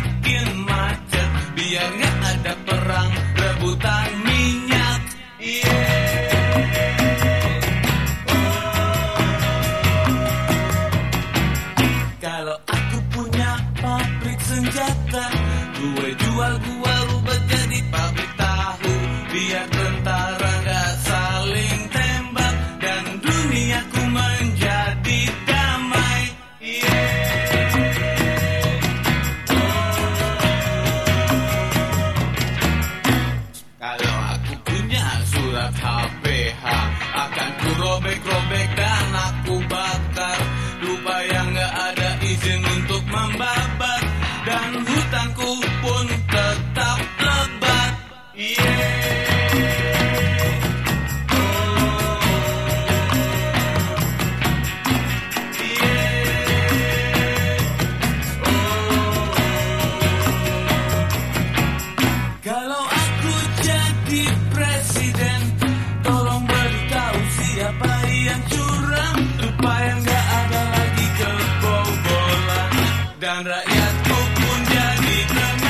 bikin macet biar nggak ada perang rebutan minyak. Kalau aku punya pabrik senjata, gue jual gue surat HPH Akan ku robek-robek dan aku bakar. Lupa yang gak ada izin untuk membabat. Dan hutanku pun tetap lebat. Kalau aku jadi presiden Dan rakyatku pun jadi tenang!